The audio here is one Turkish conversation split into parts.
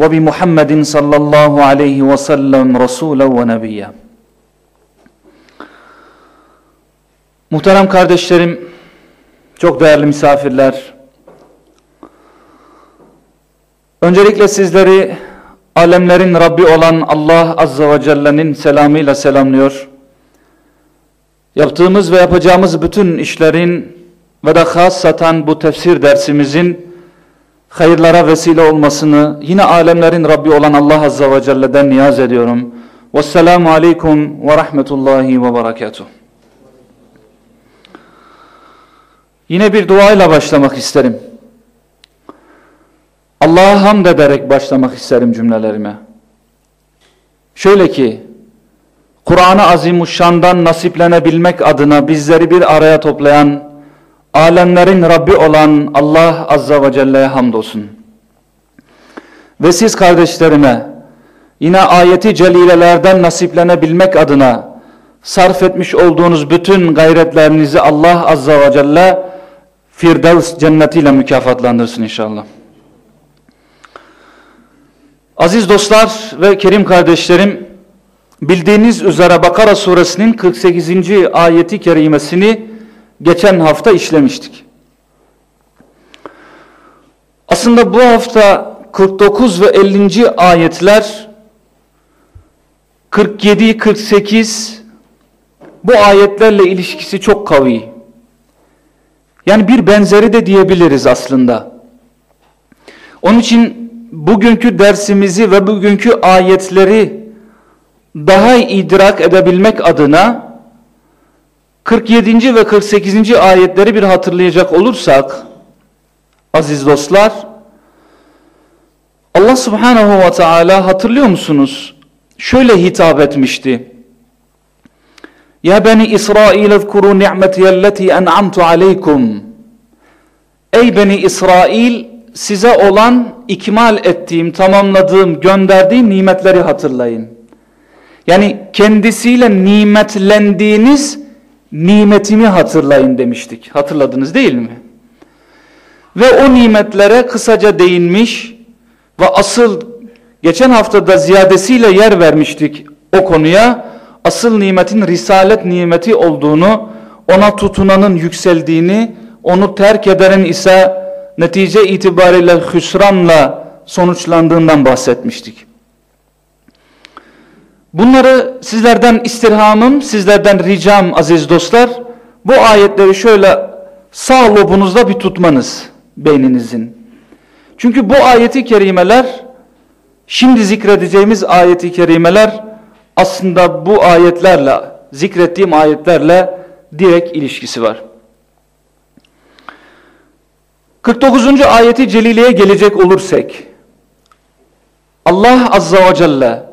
وبمحمد صلى الله عليه وسلم رسولا ونبيا Muhterem kardeşlerim, çok değerli misafirler, öncelikle sizleri alemlerin Rabbi olan Allah Azze ve Celle'nin selamıyla selamlıyor. Yaptığımız ve yapacağımız bütün işlerin ve de hassatan bu tefsir dersimizin hayırlara vesile olmasını yine alemlerin Rabbi olan Allah Azze ve Celle'den niyaz ediyorum. Vesselamu Aleyküm ve Rahmetullahi ve Berekatuhu. Yine bir duayla başlamak isterim. Allah'a hamd ederek başlamak isterim cümlelerime. Şöyle ki, Kur'an-ı Azimuşşan'dan nasiplenebilmek adına bizleri bir araya toplayan, alemlerin Rabbi olan Allah Azza ve Celle'ye hamdolsun. Ve siz kardeşlerime, yine ayeti celilelerden nasiplenebilmek adına sarf etmiş olduğunuz bütün gayretlerinizi Allah Azza ve Celle Firdevs cennetiyle mükafatlandırsın inşallah. Aziz dostlar ve kerim kardeşlerim, bildiğiniz üzere Bakara suresinin 48. ayeti kerimesini geçen hafta işlemiştik. Aslında bu hafta 49 ve 50. ayetler 47, 48 bu ayetlerle ilişkisi çok kavi. Yani bir benzeri de diyebiliriz aslında. Onun için bugünkü dersimizi ve bugünkü ayetleri daha idrak edebilmek adına 47. ve 48. ayetleri bir hatırlayacak olursak aziz dostlar Allah subhanahu ve teala hatırlıyor musunuz? Şöyle hitap etmişti. Ya beni İsrail ezkuru ni'metiyelleti en'amtu aleykum. Ey beni İsrail size olan ikmal ettiğim, tamamladığım, gönderdiğim nimetleri hatırlayın. Yani kendisiyle nimetlendiğiniz nimetimi hatırlayın demiştik. Hatırladınız değil mi? Ve o nimetlere kısaca değinmiş ve asıl geçen haftada ziyadesiyle yer vermiştik o konuya. Asıl nimetin risalet nimeti olduğunu, ona tutunanın yükseldiğini, onu terk edenin ise netice itibariyle hüsranla sonuçlandığından bahsetmiştik. Bunları sizlerden istirhamım, sizlerden ricam aziz dostlar, bu ayetleri şöyle sağ lobunuzda bir tutmanız beyninizin. Çünkü bu ayeti kerimeler, şimdi zikredeceğimiz ayeti kerimeler aslında bu ayetlerle, zikrettiğim ayetlerle direkt ilişkisi var. 49. ayeti celileye gelecek olursak, Allah Azza ve Celle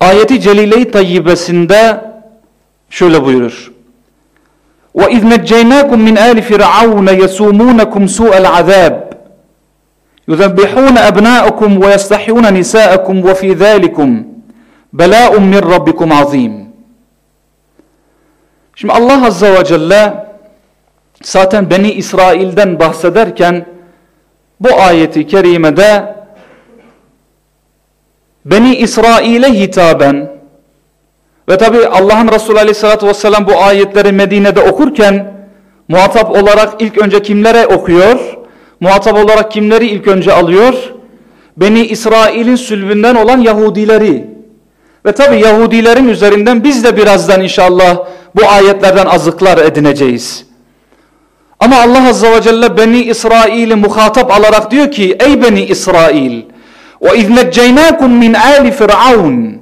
ayeti celile-i tayyibesinde şöyle buyurur. وَاِذْ نَجَّيْنَاكُمْ مِنْ آلِ فِرْعَوْنَ يَسُومُونَكُمْ سُوءَ الْعَذَابِ يُذَبِّحُونَ أَبْنَاءَكُمْ وَيَسْتَحْيُونَ نِسَاءَكُمْ وَفِي ذَٰلِكُمْ بَلَاءٌ مِنْ رَبِّكُمْ عَظِيمٌ Şimdi Allah Azza ve Celle zaten Beni İsrail'den bahsederken bu ayeti kerimede Beni İsrail'e hitaben ve tabi Allah'ın Resulü Aleyhisselatü Vesselam bu ayetleri Medine'de okurken muhatap olarak ilk önce kimlere okuyor? Muhatap olarak kimleri ilk önce alıyor? Beni İsrail'in sülbünden olan Yahudileri. Ve tabi Yahudilerin üzerinden biz de birazdan inşallah bu ayetlerden azıklar edineceğiz. Ama Allah Azze ve Celle Beni İsrail'i muhatap alarak diyor ki ey Beni İsrail ve iznecceynakum min ali firavun.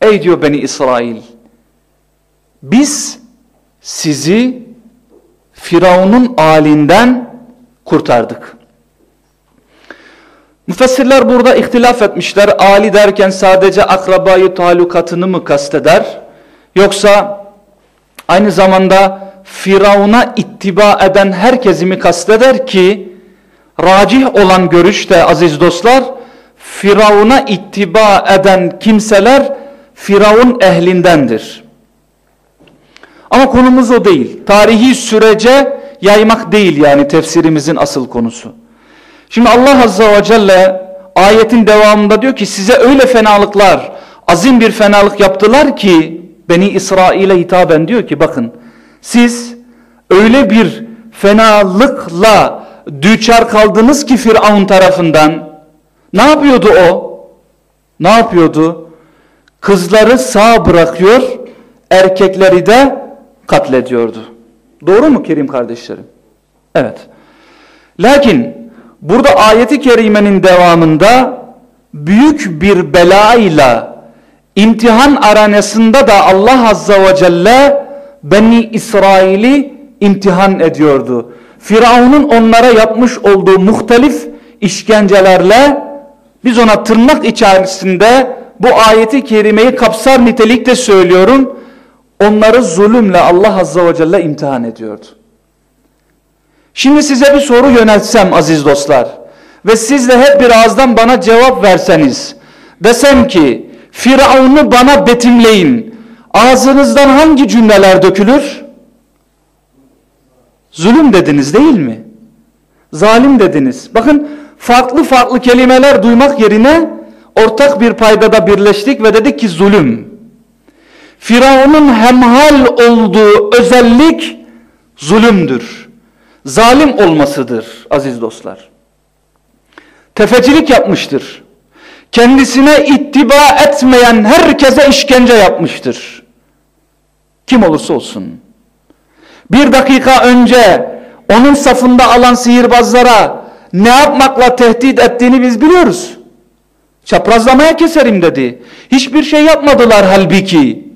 Ey diyor Beni İsrail. Biz sizi Firavun'un alinden kurtardık. Müfessirler burada ihtilaf etmişler. Ali derken sadece akrabayı talukatını mı kasteder? Yoksa aynı zamanda Firavun'a ittiba eden herkesi mi kasteder ki racih olan görüşte aziz dostlar Firavun'a ittiba eden kimseler Firavun ehlindendir. Ama konumuz o değil. Tarihi sürece yaymak değil yani tefsirimizin asıl konusu. Şimdi Allah Azze ve Celle ayetin devamında diyor ki size öyle fenalıklar, azim bir fenalık yaptılar ki Beni İsrail'e hitaben diyor ki bakın siz öyle bir fenalıkla düçar kaldınız ki Firavun tarafından ne yapıyordu o? Ne yapıyordu? Kızları sağ bırakıyor, erkekleri de katlediyordu. Doğru mu Kerim kardeşlerim? Evet. Lakin burada ayeti kerimenin devamında büyük bir belayla imtihan aranasında da Allah Azza ve Celle Beni İsrail'i imtihan ediyordu. Firavun'un onlara yapmış olduğu muhtelif işkencelerle biz ona tırnak içerisinde bu ayeti kerimeyi kapsar nitelikte söylüyorum. Onları zulümle Allah Azza ve Celle imtihan ediyordu. Şimdi size bir soru yöneltsem aziz dostlar ve siz de hep birazdan bana cevap verseniz desem ki Firavun'u bana betimleyin ağzınızdan hangi cümleler dökülür? Zulüm dediniz değil mi? Zalim dediniz. Bakın farklı farklı kelimeler duymak yerine ortak bir paydada birleştik ve dedik ki zulüm. Firavun'un hemhal olduğu özellik zulümdür. Zalim olmasıdır aziz dostlar. Tefecilik yapmıştır. Kendisine ittiba etmeyen herkese işkence yapmıştır. Kim olursa olsun. Bir dakika önce onun safında alan sihirbazlara ne yapmakla tehdit ettiğini biz biliyoruz. Çaprazlamaya keserim dedi. Hiçbir şey yapmadılar halbuki.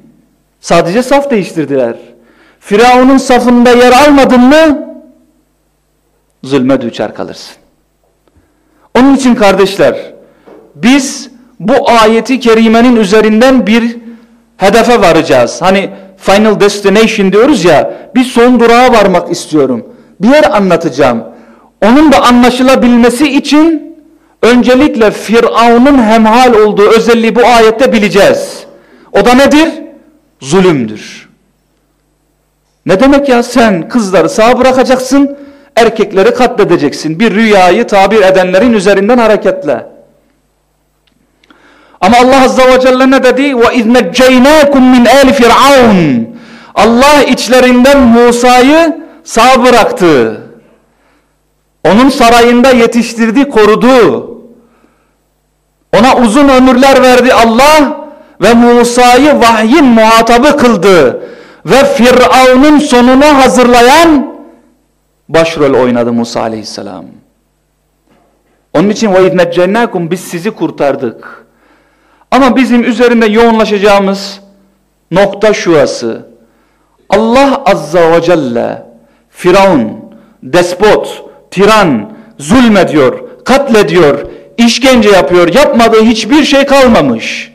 Sadece saf değiştirdiler. Firavun'un safında yer almadın mı zulme düçar kalırsın. Onun için kardeşler biz bu ayeti kerimenin üzerinden bir hedefe varacağız. Hani final destination diyoruz ya bir son durağa varmak istiyorum. Bir yer anlatacağım. Onun da anlaşılabilmesi için öncelikle Firavun'un hemhal olduğu özelliği bu ayette bileceğiz. O da nedir? Zulümdür. Ne demek ya sen kızları sağ bırakacaksın, erkekleri katledeceksin. Bir rüyayı tabir edenlerin üzerinden hareketle. Ama Allah Azze ve Celle ne dedi? وَاِذْ نَجَّيْنَاكُمْ مِنْ اَلِ فِرْعَوْنَ Allah içlerinden Musa'yı sağ bıraktı. Onun sarayında yetiştirdi, korudu. Ona uzun ömürler verdi Allah ve Musa'yı vahyin muhatabı kıldı. Ve Firavun'un sonunu hazırlayan başrol oynadı Musa aleyhisselam. Onun için وَاِذْ نَجَّيْنَاكُمْ Biz sizi kurtardık. Ama bizim üzerinde yoğunlaşacağımız nokta şurası. Allah Azza ve Celle Firavun, despot, tiran, zulmediyor, katlediyor, işkence yapıyor. Yapmadığı hiçbir şey kalmamış.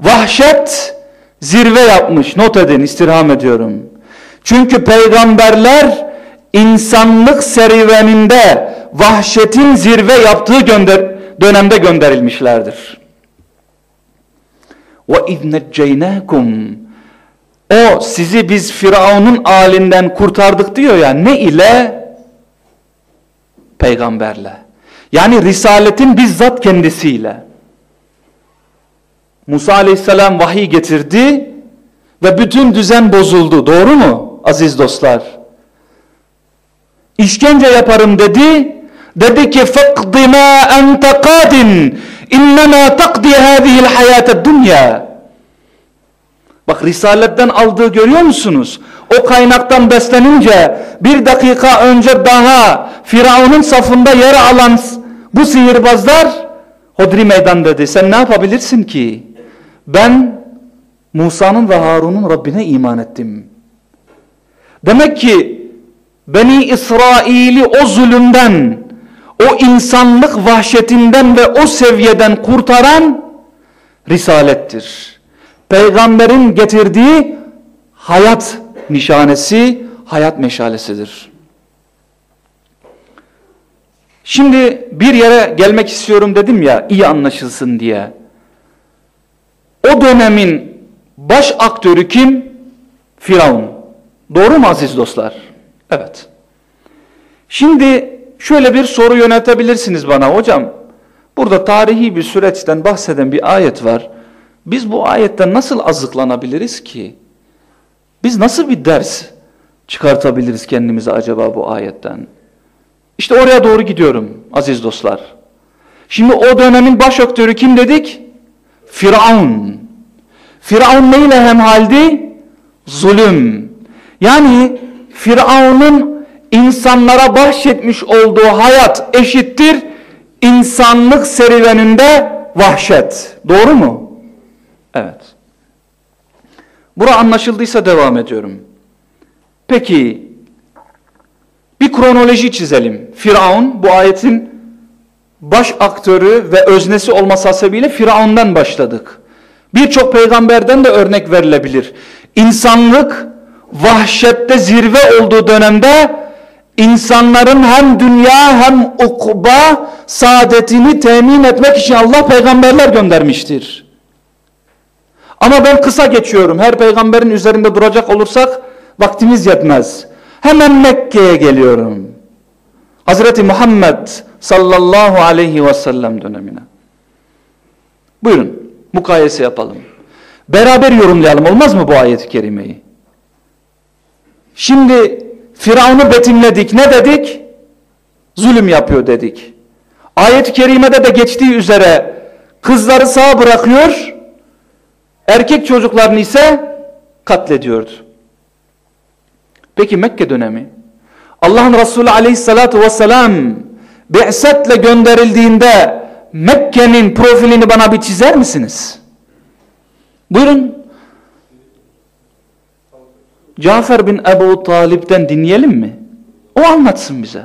Vahşet zirve yapmış. Not edin istirham ediyorum. Çünkü peygamberler insanlık serüveninde vahşetin zirve yaptığı gönder dönemde gönderilmişlerdir. وَاِذْ نَجَّيْنَاكُمْ O sizi biz Firavun'un alinden kurtardık diyor ya ne ile? Peygamberle. Yani risaletin bizzat kendisiyle. Musa aleyhisselam vahiy getirdi ve bütün düzen bozuldu. Doğru mu aziz dostlar? İşkence yaparım dedi. Dedi ki فَقْضِ مَا أَنْتَ قَادٍ İnnemâ takdi hâzihil hayâted dünya. Bak Risaletten aldığı görüyor musunuz? O kaynaktan beslenince bir dakika önce daha Firavun'un safında yer alan bu sihirbazlar Hodri meydan dedi. Sen ne yapabilirsin ki? Ben Musa'nın ve Harun'un Rabbine iman ettim. Demek ki Beni İsrail'i o zulümden o insanlık vahşetinden ve o seviyeden kurtaran risalettir. Peygamberin getirdiği hayat nişanesi, hayat meşalesidir. Şimdi bir yere gelmek istiyorum dedim ya iyi anlaşılsın diye. O dönemin baş aktörü kim? Firavun. Doğru mu aziz dostlar? Evet. Şimdi şöyle bir soru yönetebilirsiniz bana hocam. Burada tarihi bir süreçten bahseden bir ayet var. Biz bu ayetten nasıl azıklanabiliriz ki? Biz nasıl bir ders çıkartabiliriz kendimize acaba bu ayetten? İşte oraya doğru gidiyorum aziz dostlar. Şimdi o dönemin baş aktörü kim dedik? Firavun. Firavun neyle hemhaldi? Zulüm. Yani Firavun'un insanlara bahşetmiş olduğu hayat eşittir insanlık serüveninde vahşet. Doğru mu? Evet. Bura anlaşıldıysa devam ediyorum. Peki bir kronoloji çizelim. Firavun bu ayetin baş aktörü ve öznesi olması hasebiyle Firavun'dan başladık. Birçok peygamberden de örnek verilebilir. İnsanlık vahşette zirve olduğu dönemde insanların hem dünya hem ukba saadetini temin etmek için Allah peygamberler göndermiştir. Ama ben kısa geçiyorum. Her peygamberin üzerinde duracak olursak vaktimiz yetmez. Hemen Mekke'ye geliyorum. Hazreti Muhammed sallallahu aleyhi ve sellem dönemine. Buyurun mukayese yapalım. Beraber yorumlayalım olmaz mı bu ayet-i kerimeyi? Şimdi Firavun'u betimledik. Ne dedik? Zulüm yapıyor dedik. Ayet-i kerimede de geçtiği üzere kızları sağ bırakıyor, erkek çocuklarını ise katlediyordu. Peki Mekke dönemi? Allah'ın Resulü aleyhissalatu vesselam Bi'setle gönderildiğinde Mekke'nin profilini bana bir çizer misiniz? Buyurun. Cafer bin Ebu Talip'ten dinleyelim mi? O anlatsın bize.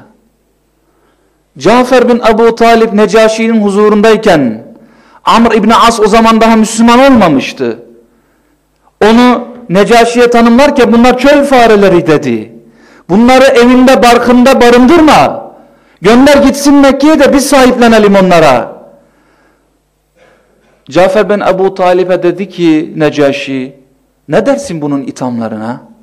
Cafer bin Ebu Talip Necaşi'nin huzurundayken Amr İbni As o zaman daha Müslüman olmamıştı. Onu Necaşi'ye tanımlarken bunlar çöl fareleri dedi. Bunları evinde barkında barındırma. Gönder gitsin Mekke'ye de biz sahiplenelim onlara. Cafer ben Ebu Talib'e dedi ki Necaşi ne dersin bunun ithamlarına?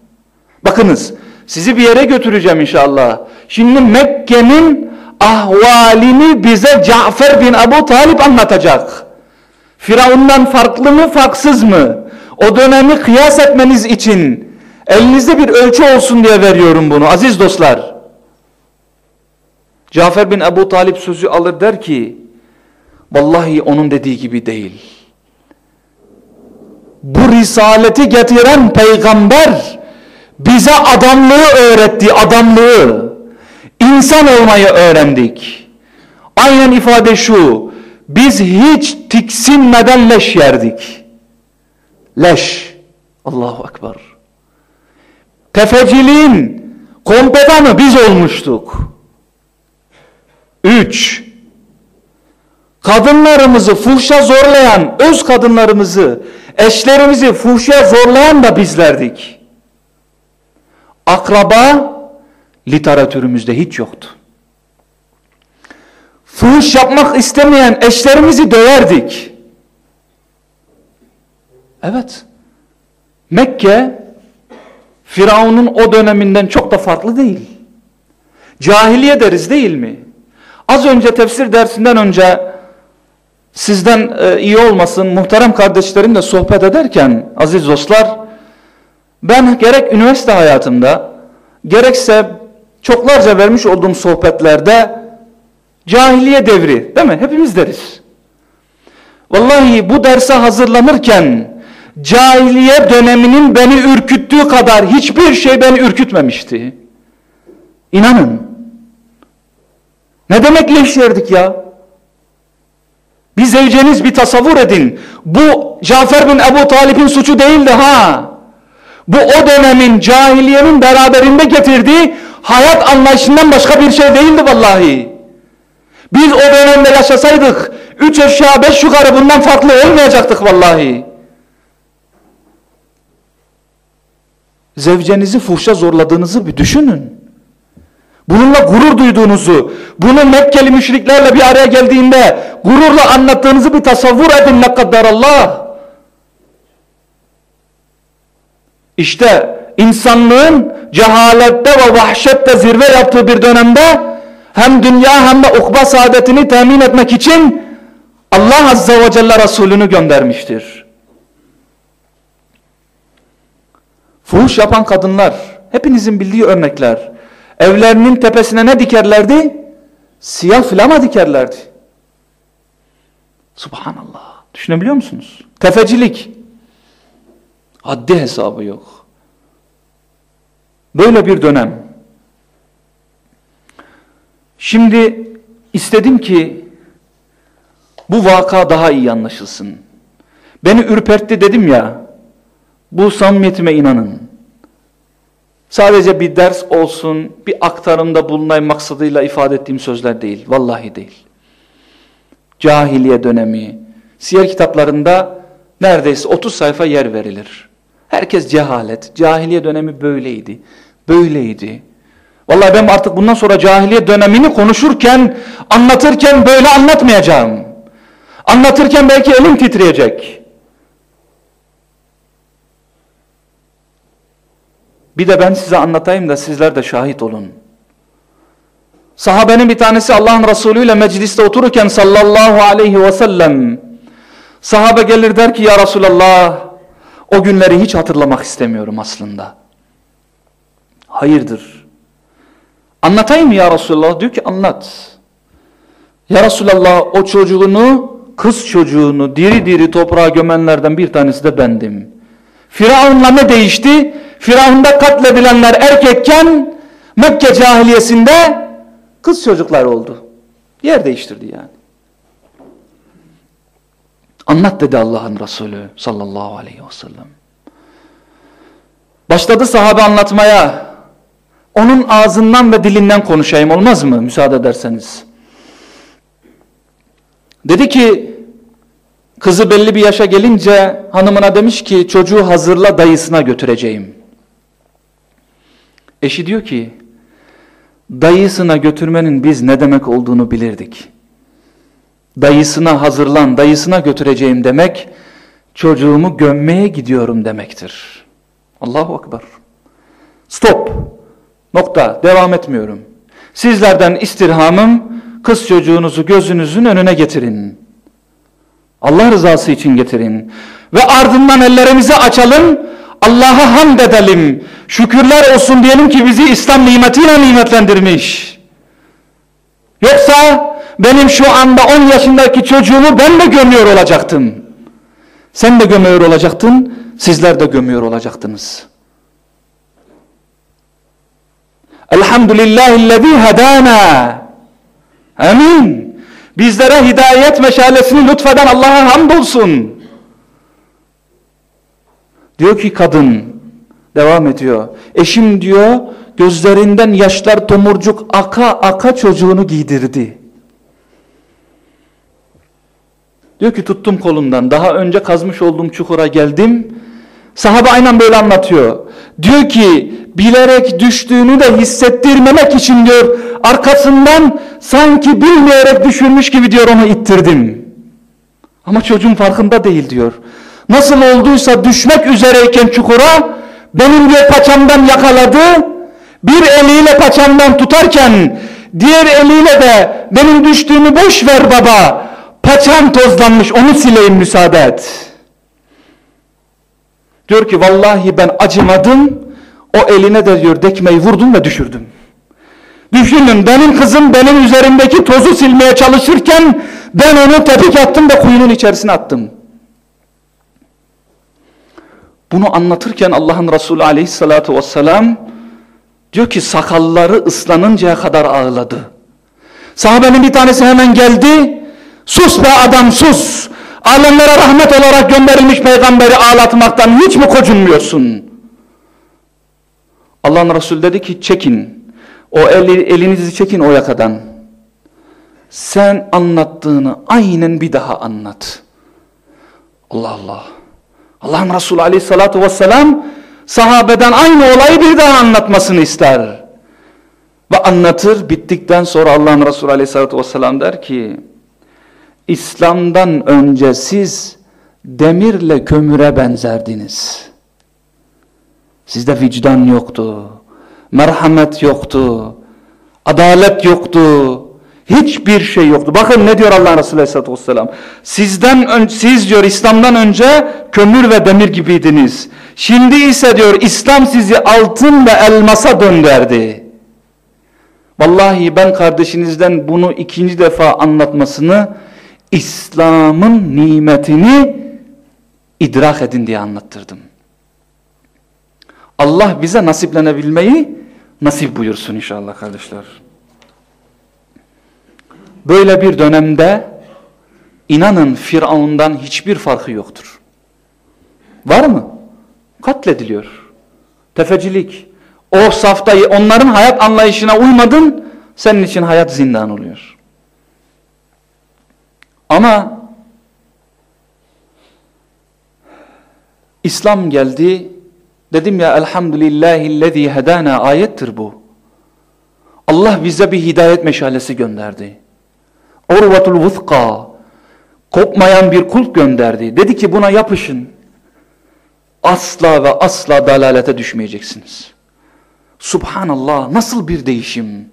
Bakınız sizi bir yere götüreceğim inşallah. Şimdi Mekke'nin ahvalini bize Cafer bin Ebu Talip anlatacak. Firavundan farklı mı farksız mı? O dönemi kıyas etmeniz için elinizde bir ölçü olsun diye veriyorum bunu aziz dostlar. Cafer bin Ebu Talip sözü alır der ki vallahi onun dediği gibi değil. Bu risaleti getiren peygamber bize adamlığı öğretti adamlığı. İnsan olmayı öğrendik. Aynen ifade şu. Biz hiç tiksinmeden leş yerdik. Leş. Allahu Ekber. Tefeciliğin kompetanı biz olmuştuk. Üç, kadınlarımızı fuhşa zorlayan, öz kadınlarımızı, eşlerimizi fuhşa zorlayan da bizlerdik. Akraba literatürümüzde hiç yoktu. Fuhuş yapmak istemeyen eşlerimizi döverdik. Evet. Mekke Firavun'un o döneminden çok da farklı değil. Cahiliye deriz değil mi? Az önce tefsir dersinden önce sizden e, iyi olmasın muhterem kardeşlerimle sohbet ederken aziz dostlar ben gerek üniversite hayatımda gerekse çoklarca vermiş olduğum sohbetlerde cahiliye devri değil mi? Hepimiz deriz. Vallahi bu derse hazırlanırken cahiliye döneminin beni ürküttüğü kadar hiçbir şey beni ürkütmemişti. İnanın. Ne demek leş yerdik ya? Bir zevceniz bir tasavvur edin. Bu Cafer bin Ebu Talip'in suçu değildi ha. Bu o dönemin cahiliyenin beraberinde getirdiği hayat anlayışından başka bir şey değildi vallahi. Biz o dönemde yaşasaydık üç aşağı beş yukarı bundan farklı olmayacaktık vallahi. Zevcenizi fuhşa zorladığınızı bir düşünün. Bununla gurur duyduğunuzu, bunu Mekkeli müşriklerle bir araya geldiğinde gururla anlattığınızı bir tasavvur edin ne kadar Allah. İşte insanlığın cehalette ve vahşette zirve yaptığı bir dönemde hem dünya hem de ukba saadetini temin etmek için Allah Azze ve Celle Resulünü göndermiştir. Fuhuş yapan kadınlar, hepinizin bildiği örnekler, evlerinin tepesine ne dikerlerdi? Siyah flama dikerlerdi. Subhanallah. Düşünebiliyor musunuz? Tefecilik. Haddi hesabı yok. Böyle bir dönem. Şimdi istedim ki bu vaka daha iyi anlaşılsın. Beni ürpertti dedim ya. Bu samimiyetime inanın. Sadece bir ders olsun, bir aktarımda bulunayım maksadıyla ifade ettiğim sözler değil. Vallahi değil. Cahiliye dönemi, siyer kitaplarında neredeyse 30 sayfa yer verilir. Herkes cehalet, cahiliye dönemi böyleydi, böyleydi. Vallahi ben artık bundan sonra cahiliye dönemini konuşurken, anlatırken böyle anlatmayacağım. Anlatırken belki elim titreyecek. Bir de ben size anlatayım da sizler de şahit olun. Sahabenin bir tanesi Allah'ın Resulü ile mecliste otururken sallallahu aleyhi ve sellem sahabe gelir der ki ya Resulallah o günleri hiç hatırlamak istemiyorum aslında. Hayırdır? Anlatayım ya Resulallah? Diyor ki anlat. Ya Resulallah o çocuğunu, kız çocuğunu diri diri toprağa gömenlerden bir tanesi de bendim. Firavun'la ne değişti? Firavun'da katledilenler erkekken Mekke cahiliyesinde kız çocuklar oldu. Yer değiştirdi yani. Anlat dedi Allah'ın Resulü sallallahu aleyhi ve sellem. Başladı sahabe anlatmaya. Onun ağzından ve dilinden konuşayım olmaz mı? Müsaade ederseniz. Dedi ki kızı belli bir yaşa gelince hanımına demiş ki çocuğu hazırla dayısına götüreceğim. Eşi diyor ki dayısına götürmenin biz ne demek olduğunu bilirdik. Dayısına hazırlan, dayısına götüreceğim demek çocuğumu gömmeye gidiyorum demektir. Allahu Akbar. Stop. Nokta. Devam etmiyorum. Sizlerden istirhamım kız çocuğunuzu gözünüzün önüne getirin. Allah rızası için getirin. Ve ardından ellerimizi açalım. Allah'a hamd edelim. Şükürler olsun diyelim ki bizi İslam nimetiyle nimetlendirmiş. Yoksa benim şu anda 10 yaşındaki çocuğumu ben de gömüyor olacaktım. Sen de gömüyor olacaktın, sizler de gömüyor olacaktınız. Elhamdülillahillezî hedâna. Amin. Bizlere hidayet meşalesini lütfeden Allah'a hamdolsun. Diyor ki kadın, devam ediyor. Eşim diyor, gözlerinden yaşlar tomurcuk aka aka çocuğunu giydirdi. Diyor ki tuttum kolundan. Daha önce kazmış olduğum çukura geldim. Sahabe aynen böyle anlatıyor. Diyor ki bilerek düştüğünü de hissettirmemek için diyor arkasından sanki bilmeyerek düşürmüş gibi diyor onu ittirdim. Ama çocuğun farkında değil diyor. Nasıl olduysa düşmek üzereyken çukura benim diyor paçamdan yakaladı. Bir eliyle paçamdan tutarken diğer eliyle de benim düştüğümü boş ver baba. Paçam tozlanmış onu sileyim müsaade et. Diyor ki vallahi ben acımadım. O eline de diyor dekmeyi vurdum ve düşürdüm. Düşünün benim kızım benim üzerimdeki tozu silmeye çalışırken ben onu tepik attım da kuyunun içerisine attım. Bunu anlatırken Allah'ın Resulü aleyhissalatu vesselam diyor ki sakalları ıslanıncaya kadar ağladı. Sahabenin bir tanesi hemen geldi. Sus be adam sus. Alemlere rahmet olarak gönderilmiş peygamberi ağlatmaktan hiç mi kocunmuyorsun? Allah'ın Resulü dedi ki çekin. O eli, elinizi çekin o yakadan. sen anlattığını aynen bir daha anlat. Allah Allah. Allah'ın Resulü aleyhissalatu vesselam sahabeden aynı olayı bir daha anlatmasını ister. Ve anlatır bittikten sonra Allah'ın Resulü aleyhissalatu vesselam der ki İslam'dan önce siz demirle kömüre benzerdiniz. Sizde vicdan yoktu, merhamet yoktu, adalet yoktu, hiçbir şey yoktu. Bakın ne diyor Allah Resulü Aleyhisselatü Vesselam. Sizden siz diyor İslam'dan önce kömür ve demir gibiydiniz. Şimdi ise diyor İslam sizi altın ve elmasa döndürdü. Vallahi ben kardeşinizden bunu ikinci defa anlatmasını İslam'ın nimetini idrak edin diye anlattırdım. Allah bize nasiplenebilmeyi nasip buyursun inşallah kardeşler. Böyle bir dönemde inanın Firavun'dan hiçbir farkı yoktur. Var mı? Katlediliyor. Tefecilik. O saftayı onların hayat anlayışına uymadın senin için hayat zindan oluyor. Ama İslam geldi. Dedim ya elhamdülillahillezî hedâna ayettir bu. Allah bize bir hidayet meşalesi gönderdi. Urvatul vuzqa kopmayan bir kulp gönderdi. Dedi ki buna yapışın. Asla ve asla dalalete düşmeyeceksiniz. Subhanallah nasıl bir değişim.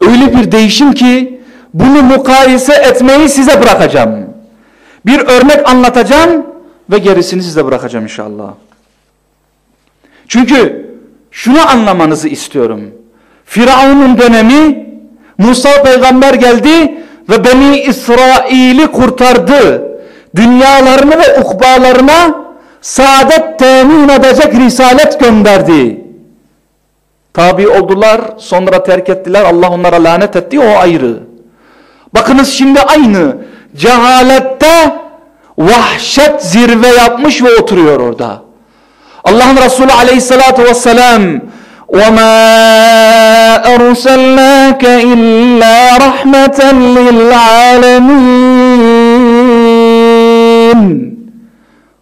Öyle bir değişim ki bunu mukayese etmeyi size bırakacağım. Bir örnek anlatacağım ve gerisini size bırakacağım inşallah. Çünkü şunu anlamanızı istiyorum. Firavun'un dönemi Musa peygamber geldi ve Beni İsrail'i kurtardı. Dünyalarını ve ukbalarına saadet temin edecek risalet gönderdi. Tabi oldular sonra terk ettiler Allah onlara lanet etti o ayrı. Bakınız şimdi aynı cehalette vahşet zirve yapmış ve oturuyor orada. Allah'ın Resulü aleyhissalatu vesselam وَمَا أَرْسَلْنَاكَ إِلَّا رَحْمَةً لِلْعَالَمِينَ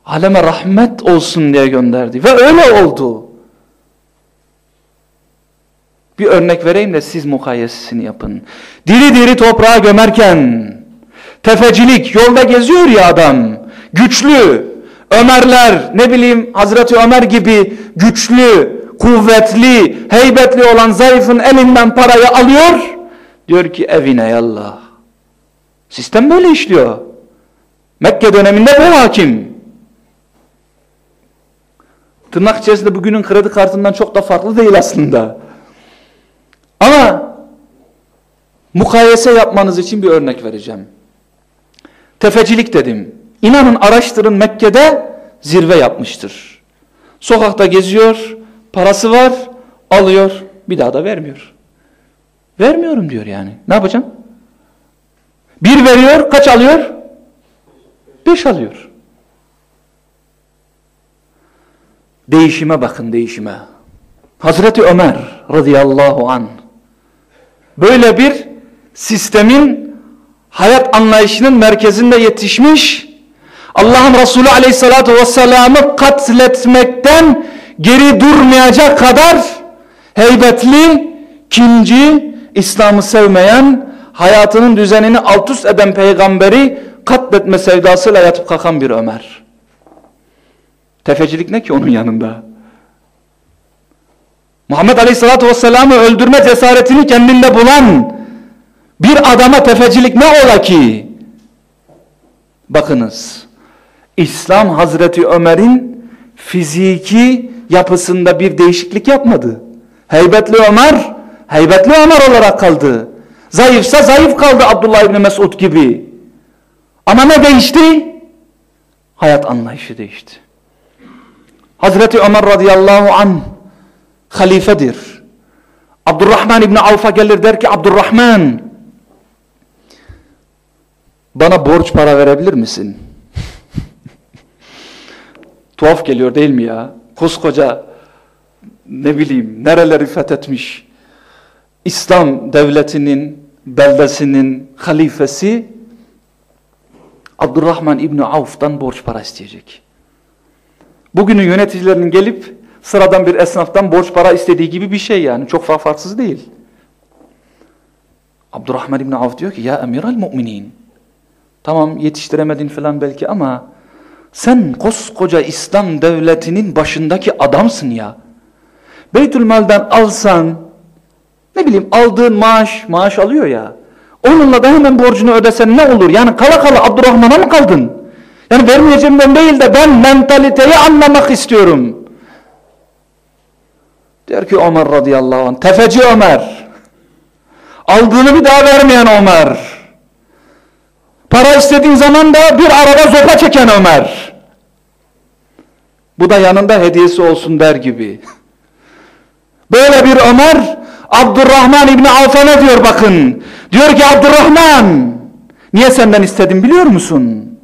Aleme rahmet olsun diye gönderdi ve öyle oldu. Bir örnek vereyim de siz mukayyesini yapın. Diri diri toprağa gömerken tefecilik yolda geziyor ya adam. Güçlü. Ömerler ne bileyim Hazreti Ömer gibi güçlü kuvvetli heybetli olan zayıfın elinden parayı alıyor. Diyor ki evine yallah sistem böyle işliyor. Mekke döneminde bu hakim. Tırnak içerisinde bugünün kredi kartından çok da farklı değil aslında ama mukayese yapmanız için bir örnek vereceğim tefecilik dedim İnanın araştırın Mekke'de zirve yapmıştır. Sokakta geziyor, parası var, alıyor, bir daha da vermiyor. Vermiyorum diyor yani. Ne yapacağım? Bir veriyor, kaç alıyor? Beş alıyor. Değişime bakın değişime. Hazreti Ömer radıyallahu an böyle bir sistemin hayat anlayışının merkezinde yetişmiş Allah'ın Resulü aleyhissalatü vesselam'ı katletmekten geri durmayacak kadar heybetli, kinci, İslam'ı sevmeyen, hayatının düzenini alt üst eden peygamberi katletme sevdasıyla yatıp kalkan bir Ömer. Tefecilik ne ki onun yanında? Muhammed Aleyhisselatü Vesselam'ı öldürme cesaretini kendinde bulan bir adama tefecilik ne ola ki? Bakınız. İslam Hazreti Ömer'in fiziki yapısında bir değişiklik yapmadı. Heybetli Ömer, heybetli Ömer olarak kaldı. Zayıfsa zayıf kaldı Abdullah İbni Mesud gibi. Ama ne değişti? Hayat anlayışı değişti. Hazreti Ömer radıyallahu an halifedir. Abdurrahman İbni Avf'a gelir der ki Abdurrahman bana borç para verebilir misin? Tuhaf geliyor değil mi ya? Koskoca ne bileyim nereleri fethetmiş İslam devletinin beldesinin halifesi Abdurrahman İbni Avf'tan borç para isteyecek. Bugünün yöneticilerinin gelip sıradan bir esnaftan borç para istediği gibi bir şey yani. Çok farksız değil. Abdurrahman İbni Avf diyor ki ya emiral müminin tamam yetiştiremedin falan belki ama sen koskoca İslam devletinin başındaki adamsın ya. Beytülmal'den alsan ne bileyim aldığın maaş, maaş alıyor ya. Onunla da hemen borcunu ödesen ne olur? Yani kala kala Abdurrahman'a mı kaldın? Yani vermeyeceğimden değil de ben mentaliteyi anlamak istiyorum. Der ki Ömer radıyallahu anh, tefeci Ömer. Aldığını bir daha vermeyen Ömer. Para istediğin zaman da bir araba zopa çeken Ömer. Bu da yanında hediyesi olsun der gibi. Böyle bir Ömer Abdurrahman İbni Avf'a ne diyor bakın. Diyor ki Abdurrahman niye senden istedim biliyor musun?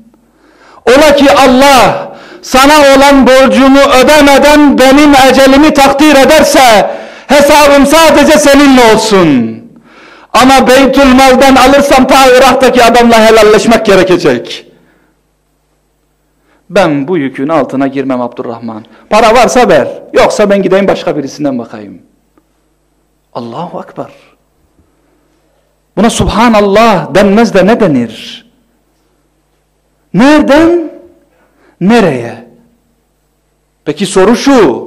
Ola ki Allah sana olan borcumu ödemeden benim ecelimi takdir ederse hesabım sadece seninle olsun. Ama Beytülmal'den alırsam ta Irak'taki adamla helalleşmek gerekecek. Ben bu yükün altına girmem Abdurrahman. Para varsa ver. Yoksa ben gideyim başka birisinden bakayım. Allahu Akbar. Buna Subhanallah denmez de ne denir? Nereden? Nereye? Peki soru şu.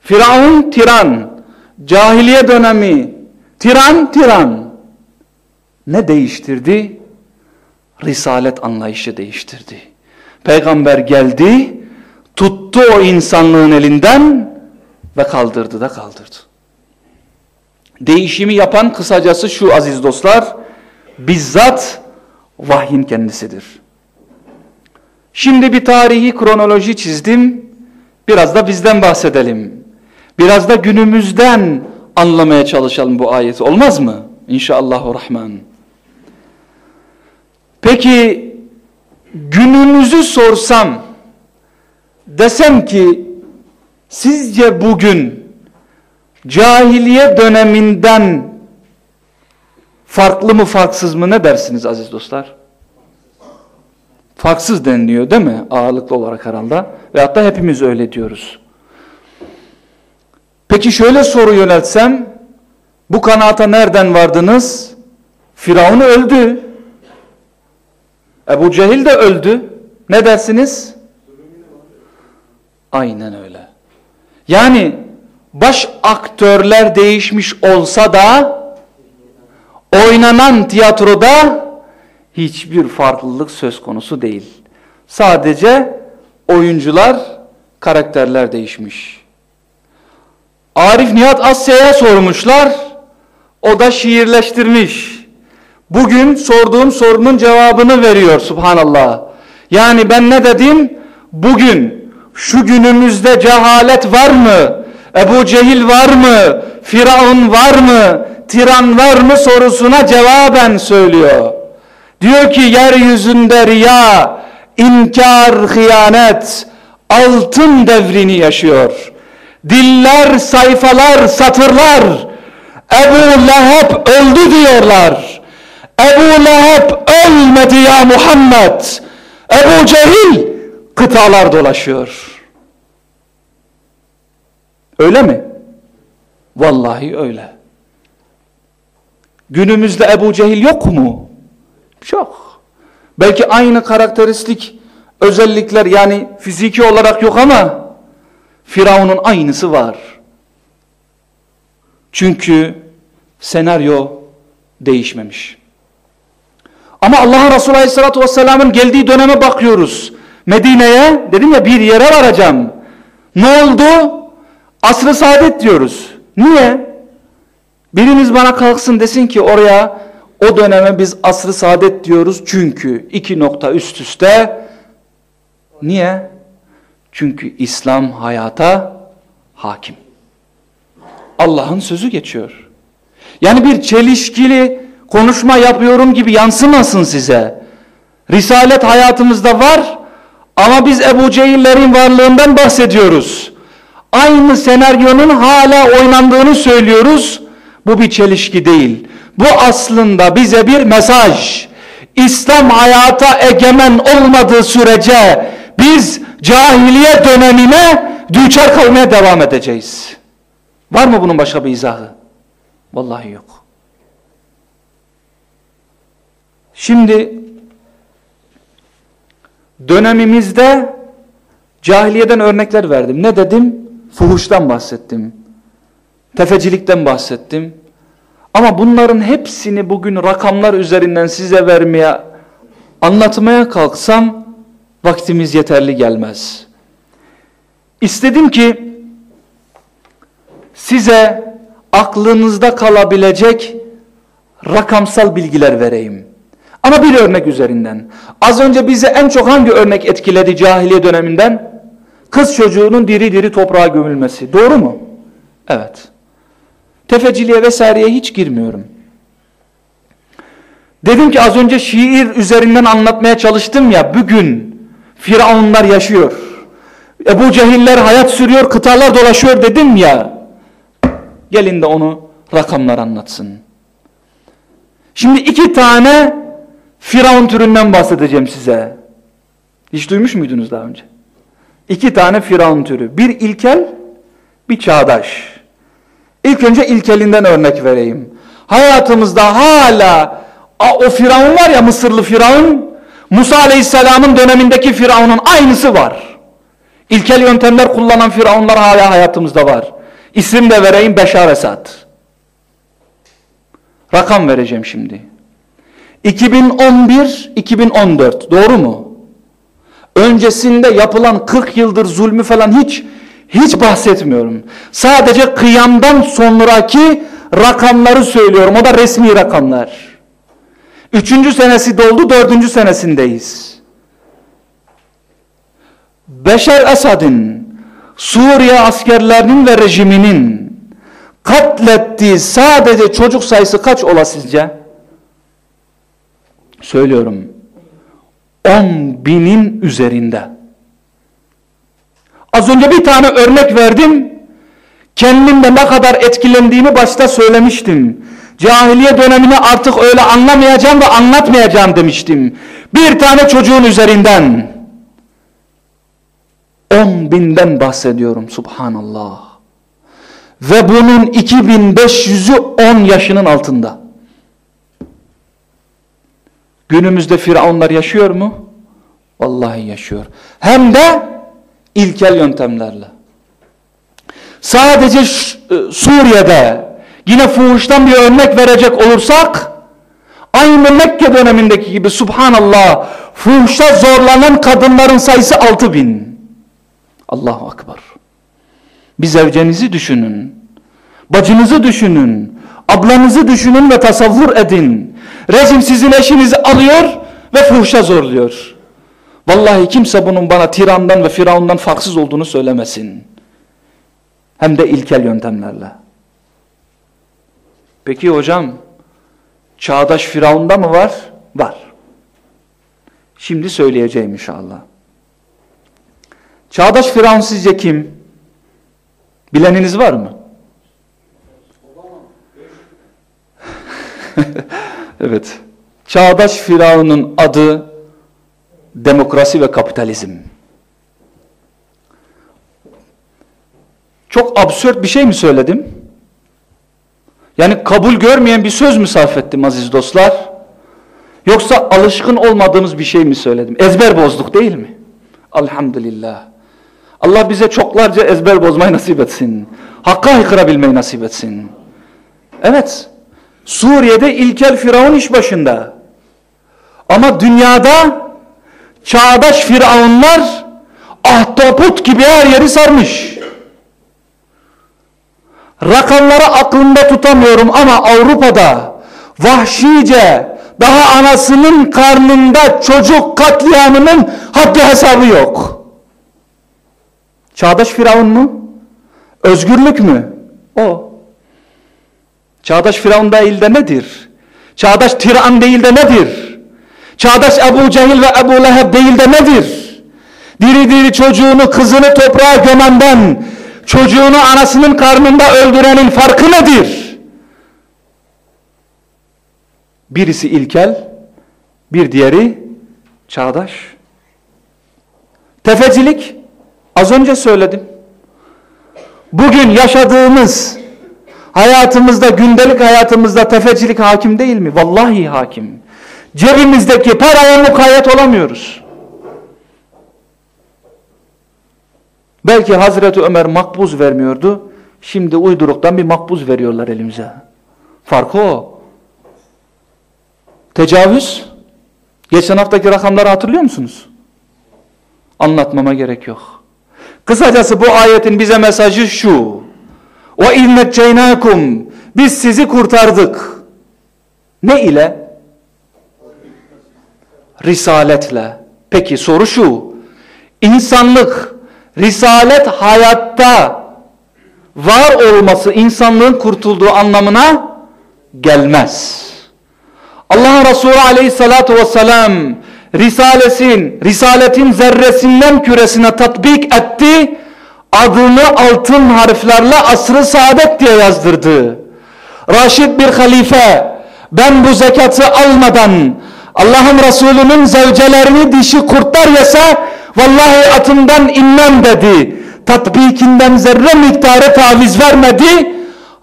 Firavun tiran, cahiliye dönemi, tiran tiran. Ne değiştirdi? Risalet anlayışı değiştirdi. Peygamber geldi, tuttu o insanlığın elinden ve kaldırdı da kaldırdı. Değişimi yapan kısacası şu aziz dostlar, bizzat vahyin kendisidir. Şimdi bir tarihi kronoloji çizdim, biraz da bizden bahsedelim. Biraz da günümüzden anlamaya çalışalım bu ayeti, olmaz mı? İnşallahurrahman. Peki günümüzü sorsam, desem ki sizce bugün cahiliye döneminden farklı mı farksız mı ne dersiniz aziz dostlar? Farksız deniliyor değil mi? Ağırlıklı olarak herhalde. Ve hatta hepimiz öyle diyoruz. Peki şöyle soru yöneltsem, bu kanaata nereden vardınız? Firavun öldü. Ebu Cehil de öldü. Ne dersiniz? Aynen öyle. Yani baş aktörler değişmiş olsa da oynanan tiyatroda hiçbir farklılık söz konusu değil. Sadece oyuncular, karakterler değişmiş. Arif Nihat Asya'ya sormuşlar. O da şiirleştirmiş. Bugün sorduğum sorunun cevabını veriyor subhanallah. Yani ben ne dedim? Bugün şu günümüzde cehalet var mı? Ebu Cehil var mı? Firavun var mı? Tiran var mı sorusuna cevaben söylüyor. Diyor ki yeryüzünde riya, inkar, hıyanet altın devrini yaşıyor. Diller, sayfalar, satırlar Ebu Leheb öldü diyorlar. Ebu Leheb ölmedi ya Muhammed. Ebu Cehil kıtalar dolaşıyor. Öyle mi? Vallahi öyle. Günümüzde Ebu Cehil yok mu? Çok. Belki aynı karakteristik özellikler yani fiziki olarak yok ama Firavun'un aynısı var. Çünkü senaryo değişmemiş. Ama Allah'ın Resulü Aleyhisselatü Vesselam'ın geldiği döneme bakıyoruz. Medine'ye dedim ya bir yere varacağım. Ne oldu? Asr-ı saadet diyoruz. Niye? Biriniz bana kalksın desin ki oraya o döneme biz asr-ı saadet diyoruz çünkü iki nokta üst üste. Niye? Çünkü İslam hayata hakim. Allah'ın sözü geçiyor. Yani bir çelişkili konuşma yapıyorum gibi yansımasın size. Risalet hayatımızda var ama biz Ebu Cehillerin varlığından bahsediyoruz aynı senaryonun hala oynandığını söylüyoruz. Bu bir çelişki değil. Bu aslında bize bir mesaj. İslam hayata egemen olmadığı sürece biz cahiliye dönemine düçar kalmaya devam edeceğiz. Var mı bunun başka bir izahı? Vallahi yok. Şimdi dönemimizde cahiliyeden örnekler verdim. Ne dedim? Fuhuştan bahsettim. Tefecilikten bahsettim. Ama bunların hepsini bugün rakamlar üzerinden size vermeye, anlatmaya kalksam vaktimiz yeterli gelmez. İstedim ki size aklınızda kalabilecek rakamsal bilgiler vereyim. Ama bir örnek üzerinden. Az önce bize en çok hangi örnek etkiledi cahiliye döneminden? Kız çocuğunun diri diri toprağa gömülmesi. Doğru mu? Evet. Tefeciliğe vesaireye hiç girmiyorum. Dedim ki az önce şiir üzerinden anlatmaya çalıştım ya bugün Firavunlar yaşıyor. Ebu Cehiller hayat sürüyor, kıtalar dolaşıyor dedim ya. Gelin de onu rakamlar anlatsın. Şimdi iki tane Firavun türünden bahsedeceğim size. Hiç duymuş muydunuz daha önce? İki tane Firavun türü. Bir ilkel, bir çağdaş. İlk önce ilkelinden örnek vereyim. Hayatımızda hala o Firavun var ya Mısırlı Firavun, Musa Aleyhisselam'ın dönemindeki Firavun'un aynısı var. İlkel yöntemler kullanan Firavunlar hala hayatımızda var. İsim de vereyim Beşar Esad. Rakam vereceğim şimdi. 2011-2014 doğru mu? Öncesinde yapılan 40 yıldır zulmü falan hiç hiç bahsetmiyorum. Sadece kıyamdan sonraki rakamları söylüyorum. O da resmi rakamlar. Üçüncü senesi doldu, dördüncü senesindeyiz. Beşer Esad'ın Suriye askerlerinin ve rejiminin katlettiği sadece çocuk sayısı kaç ola sizce? Söylüyorum. 10 binin üzerinde. Az önce bir tane örnek verdim. Kendimde ne kadar etkilendiğimi başta söylemiştim. Cahiliye dönemini artık öyle anlamayacağım ve anlatmayacağım demiştim. Bir tane çocuğun üzerinden 10 binden bahsediyorum subhanallah. Ve bunun 2500'ü 10 yaşının altında. Günümüzde firavunlar yaşıyor mu? Vallahi yaşıyor. Hem de ilkel yöntemlerle. Sadece e, Suriye'de yine fuhuştan bir örnek verecek olursak aynı Mekke dönemindeki gibi subhanallah fuhuşta zorlanan kadınların sayısı 6 bin. Allahu Akbar. Bir zevcenizi düşünün. Bacınızı düşünün. Ablanızı düşünün ve tasavvur edin. Rejim sizin eşinizi alıyor ve fuhuşa zorluyor. Vallahi kimse bunun bana tirandan ve firavundan farksız olduğunu söylemesin. Hem de ilkel yöntemlerle. Peki hocam, çağdaş firavunda mı var? Var. Şimdi söyleyeceğim inşallah. Çağdaş firavun sizce kim? Bileniniz var mı? evet. Çağdaş firavunun adı demokrasi ve kapitalizm. Çok absürt bir şey mi söyledim? Yani kabul görmeyen bir söz mü sarf ettim aziz dostlar? Yoksa alışkın olmadığımız bir şey mi söyledim? Ezber bozduk değil mi? Elhamdülillah. Allah bize çoklarca ezber bozmayı nasip etsin. Hakka haykırabilmeyi nasip etsin. Evet. Suriye'de ilkel Firavun iş başında. Ama dünyada çağdaş firavunlar ahtapot gibi her yeri sarmış. Rakamları aklımda tutamıyorum ama Avrupa'da vahşice daha anasının karnında çocuk katliamının haddi hesabı yok. Çağdaş firavun mu? Özgürlük mü? O. Çağdaş firavun değil de nedir? Çağdaş tiran değil de nedir? Çağdaş Ebu Cehil ve Ebu Leheb değil de nedir? Diri diri çocuğunu kızını toprağa gömenden çocuğunu anasının karnında öldürenin farkı nedir? Birisi ilkel, bir diğeri çağdaş. Tefecilik, az önce söyledim. Bugün yaşadığımız hayatımızda, gündelik hayatımızda tefecilik hakim değil mi? Vallahi hakim. Cebimizdeki paraya mukayyet olamıyoruz. Belki Hazreti Ömer makbuz vermiyordu. Şimdi uyduruktan bir makbuz veriyorlar elimize. Farkı o. Tecavüz. Geçen haftaki rakamları hatırlıyor musunuz? Anlatmama gerek yok. Kısacası bu ayetin bize mesajı şu. O innetceynakum. Biz sizi kurtardık. Ne ile? Risaletle. Peki soru şu. İnsanlık, risalet hayatta var olması insanlığın kurtulduğu anlamına gelmez. Allah Resulü aleyhissalatu vesselam Risalesin, Risaletin zerresinden küresine tatbik etti. Adını altın harflerle asrı saadet diye yazdırdı. Raşid bir halife ben bu zekatı almadan Allah'ın Resulü'nün zevcelerini dişi kurtlar yese vallahi atımdan inmem dedi. Tatbikinden zerre miktarı taviz vermedi.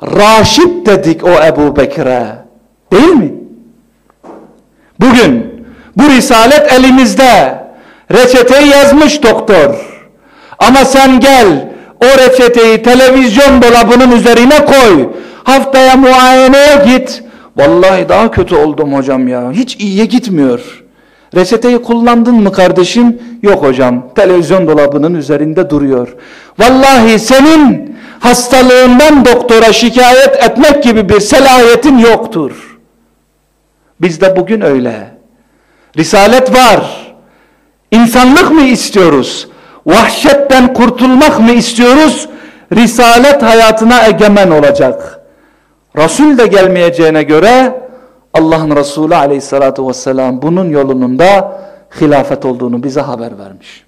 Raşid dedik o Ebu Bekir'e. Değil mi? Bugün bu risalet elimizde. Reçeteyi yazmış doktor. Ama sen gel o reçeteyi televizyon dolabının üzerine koy. Haftaya muayeneye git. Vallahi daha kötü oldum hocam ya. Hiç iyiye gitmiyor. Reçeteyi kullandın mı kardeşim? Yok hocam. Televizyon dolabının üzerinde duruyor. Vallahi senin hastalığından doktora şikayet etmek gibi bir selahiyetin yoktur. Bizde bugün öyle. Risalet var. İnsanlık mı istiyoruz? Vahşetten kurtulmak mı istiyoruz? Risalet hayatına egemen olacak. Resul de gelmeyeceğine göre Allah'ın Resulü aleyhissalatu vesselam bunun yolunun da hilafet olduğunu bize haber vermiş.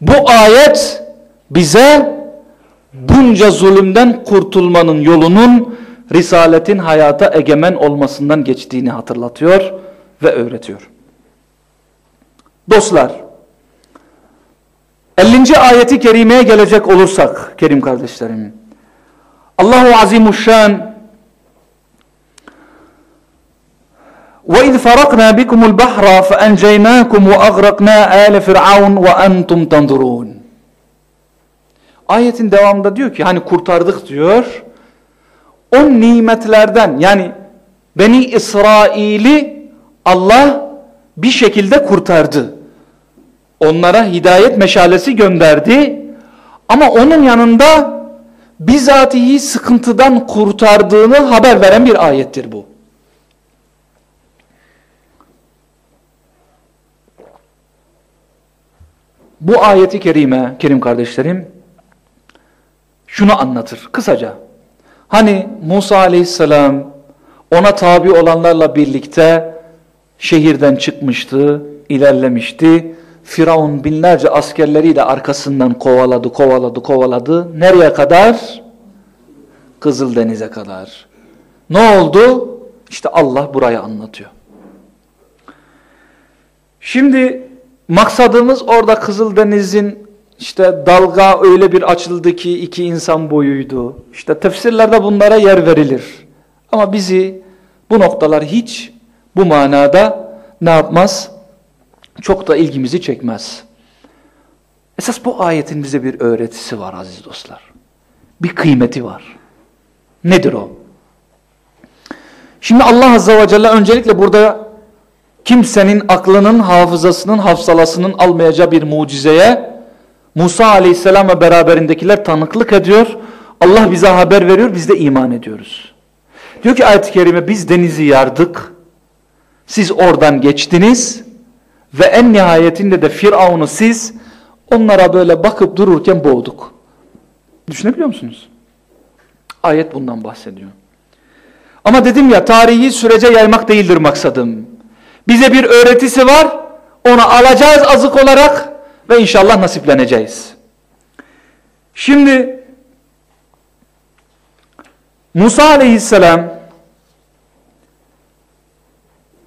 Bu ayet bize bunca zulümden kurtulmanın yolunun Risaletin hayata egemen olmasından geçtiğini hatırlatıyor ve öğretiyor. Dostlar, 50. ayeti kerimeye gelecek olursak, kerim kardeşlerim, Allahu Azimuşşan وَاِذْ فَرَقْنَا بِكُمُ الْبَحْرَ فَاَنْجَيْنَاكُمْ وَاَغْرَقْنَا آلَ فِرْعَوْنَ وَاَنْتُمْ تَنْظُرُونَ Ayetin devamında diyor ki hani kurtardık diyor. O nimetlerden yani Beni İsrail'i Allah bir şekilde kurtardı. Onlara hidayet meşalesi gönderdi. Ama onun yanında bizatihi sıkıntıdan kurtardığını haber veren bir ayettir bu. Bu ayeti kerime, kerim kardeşlerim, şunu anlatır kısaca. Hani Musa aleyhisselam ona tabi olanlarla birlikte şehirden çıkmıştı, ilerlemişti. Firavun binlerce askerleriyle arkasından kovaladı, kovaladı, kovaladı. Nereye kadar? Kızıldeniz'e kadar. Ne oldu? İşte Allah burayı anlatıyor. Şimdi maksadımız orada Kızıldeniz'in işte dalga öyle bir açıldı ki iki insan boyuydu. İşte tefsirlerde bunlara yer verilir. Ama bizi bu noktalar hiç bu manada ne yapmaz? Çok da ilgimizi çekmez. Esas bu ayetin bize bir öğretisi var aziz dostlar. Bir kıymeti var. Nedir o? Şimdi Allah Azze ve Celle öncelikle burada kimsenin aklının, hafızasının, hafsalasının almayacağı bir mucizeye Musa Aleyhisselam ve beraberindekiler tanıklık ediyor. Allah bize haber veriyor, biz de iman ediyoruz. Diyor ki ayet-i kerime biz denizi yardık. Siz oradan geçtiniz ve en nihayetinde de Firavun'u siz onlara böyle bakıp dururken boğduk. Düşünebiliyor musunuz? Ayet bundan bahsediyor. Ama dedim ya tarihi sürece yaymak değildir maksadım. Bize bir öğretisi var. Onu alacağız azık olarak ve inşallah nasipleneceğiz. Şimdi Musa aleyhisselam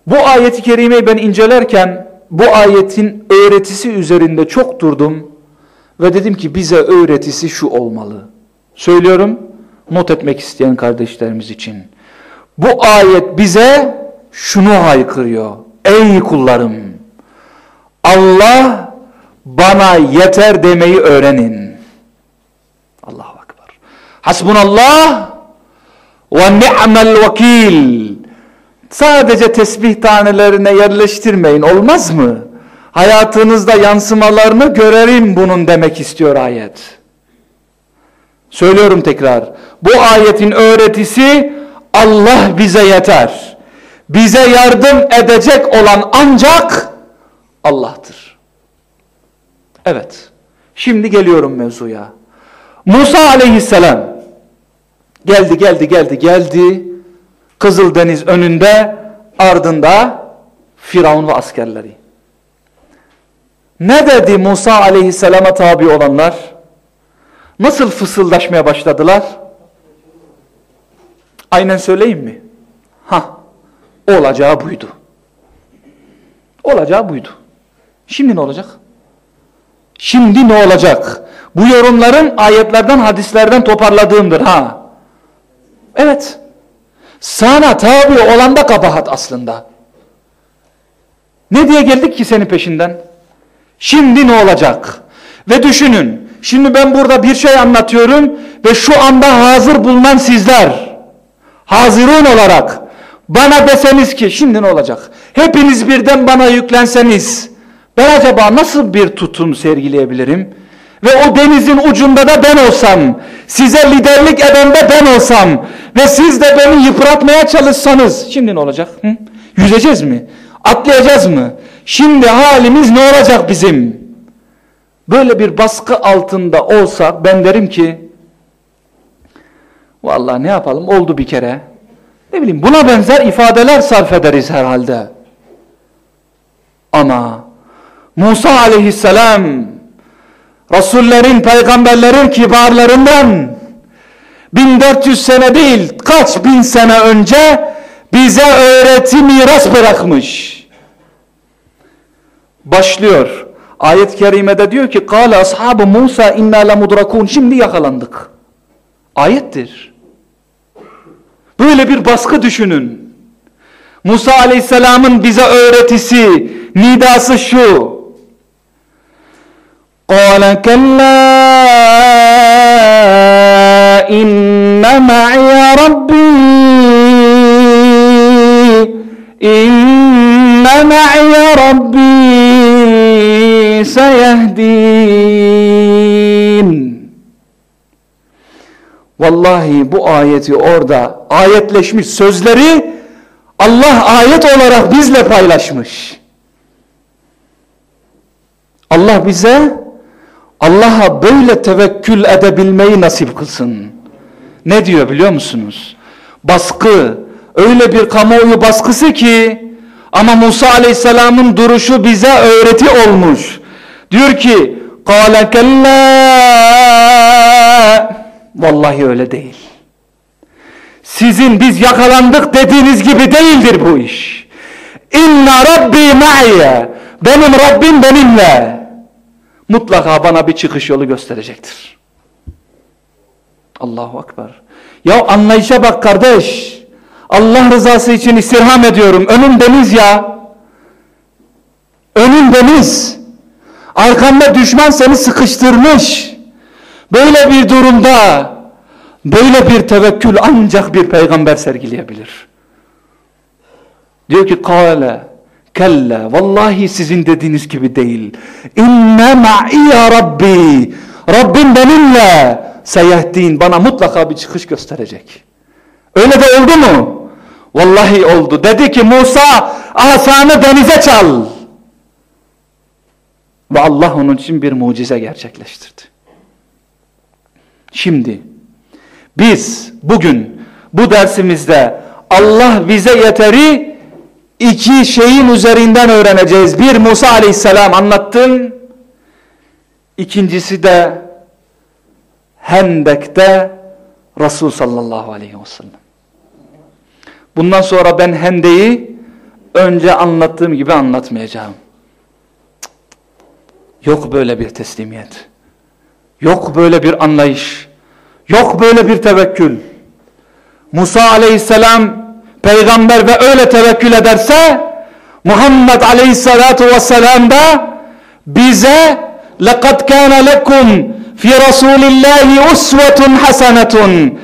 Bu ayeti kerimeyi ben incelerken bu ayetin öğretisi üzerinde çok durdum ve dedim ki bize öğretisi şu olmalı. Söylüyorum not etmek isteyen kardeşlerimiz için. Bu ayet bize şunu haykırıyor. Ey kullarım Allah bana yeter demeyi öğrenin. Allahu Ekber. Hasbunallah ve ni'mel vekil. Sadece tesbih tanelerine yerleştirmeyin olmaz mı? Hayatınızda yansımalarını görelim bunun demek istiyor ayet. Söylüyorum tekrar. Bu ayetin öğretisi Allah bize yeter. Bize yardım edecek olan ancak Allah'tır. Evet. Şimdi geliyorum mevzuya. Musa aleyhisselam geldi geldi geldi geldi. Kızıldeniz önünde ardında Firavun ve askerleri. Ne dedi Musa aleyhisselama tabi olanlar? Nasıl fısıldaşmaya başladılar? Aynen söyleyeyim mi? Ha, olacağı buydu. Olacağı buydu. Şimdi ne olacak? Şimdi ne olacak? Bu yorumların ayetlerden, hadislerden toparladığımdır ha. Evet. Sana tabi olan da kabahat aslında. Ne diye geldik ki senin peşinden? Şimdi ne olacak? Ve düşünün. Şimdi ben burada bir şey anlatıyorum ve şu anda hazır bulunan sizler hazirun olarak bana deseniz ki şimdi ne olacak? Hepiniz birden bana yüklenseniz ben acaba nasıl bir tutum sergileyebilirim? Ve o denizin ucunda da ben olsam, size liderlik eden de ben olsam ve siz de beni yıpratmaya çalışsanız şimdi ne olacak? Hı? Yüzeceğiz mi? Atlayacağız mı? Şimdi halimiz ne olacak bizim? Böyle bir baskı altında olsa ben derim ki vallahi ne yapalım oldu bir kere. Ne bileyim buna benzer ifadeler sarf ederiz herhalde. Ama Musa aleyhisselam Resullerin, peygamberlerin kibarlarından 1400 sene değil kaç bin sene önce bize öğreti miras bırakmış. Başlıyor. Ayet-i kerimede diyor ki Kale ashabı Musa inna lemudrakun. Şimdi yakalandık. Ayettir. Böyle bir baskı düşünün. Musa aleyhisselamın bize öğretisi, nidası şu. Kale kella inne ma'iya rabbi inne ma'iya rabbi seyehdin. Vallahi bu ayeti orada ayetleşmiş sözleri Allah ayet olarak bizle paylaşmış. Allah bize Allah'a böyle tevekkül edebilmeyi nasip kılsın. Ne diyor biliyor musunuz? Baskı, öyle bir kamuoyu baskısı ki ama Musa aleyhisselamın duruşu bize öğreti olmuş. Diyor ki قَالَ كَلَّا Vallahi öyle değil. Sizin biz yakalandık dediğiniz gibi değildir bu iş. İnna Rabbi ma'ye. Benim Rabbim benimle. Mutlaka bana bir çıkış yolu gösterecektir. Allahu Ekber. Ya anlayışa bak kardeş. Allah rızası için istirham ediyorum. Önüm deniz ya. Önüm deniz. Arkanda düşman seni sıkıştırmış. Böyle bir durumda böyle bir tevekkül ancak bir peygamber sergileyebilir. Diyor ki kâle kelle vallahi sizin dediğiniz gibi değil. İnne ma'iya rabbi Rabbim benimle seyehdin bana mutlaka bir çıkış gösterecek. Öyle de oldu mu? Vallahi oldu. Dedi ki Musa asanı denize çal. Ve Allah onun için bir mucize gerçekleştirdi. Şimdi biz bugün bu dersimizde Allah bize yeteri iki şeyin üzerinden öğreneceğiz. Bir Musa aleyhisselam anlattım. İkincisi de Hendek'te Resul sallallahu aleyhi ve sellem. Bundan sonra ben Hende'yi önce anlattığım gibi anlatmayacağım. Yok böyle bir teslimiyet. Yok böyle bir anlayış. Yok böyle bir tevekkül. Musa aleyhisselam peygamber ve öyle tevekkül ederse Muhammed aleyhissalatu vesselam da bize لَقَدْ كَانَ لَكُمْ fi Rasulillahi usvetun hasenetun